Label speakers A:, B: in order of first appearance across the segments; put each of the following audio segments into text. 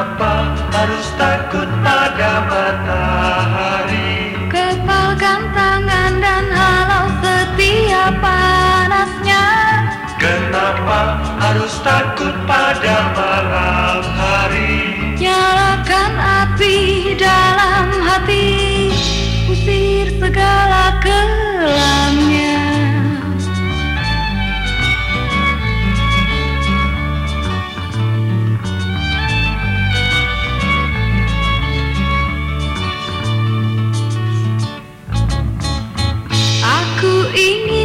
A: Kenapa harus takut pada matahari?
B: Kepalkan tangan dan halau setiap panasnya
A: Kenapa harus takut pada malam hari?
B: Nyalakan api dalam hati Usir segala kelamnya ingin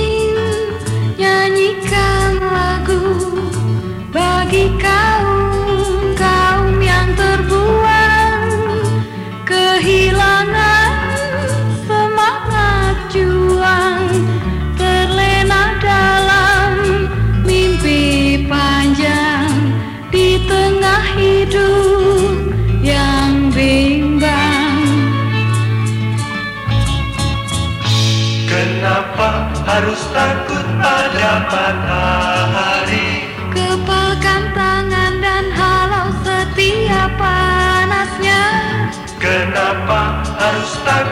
A: Kenapa harus takut pada matahari?
B: Kepalkan tangan dan halau setiap panasnya
A: Kenapa harus takut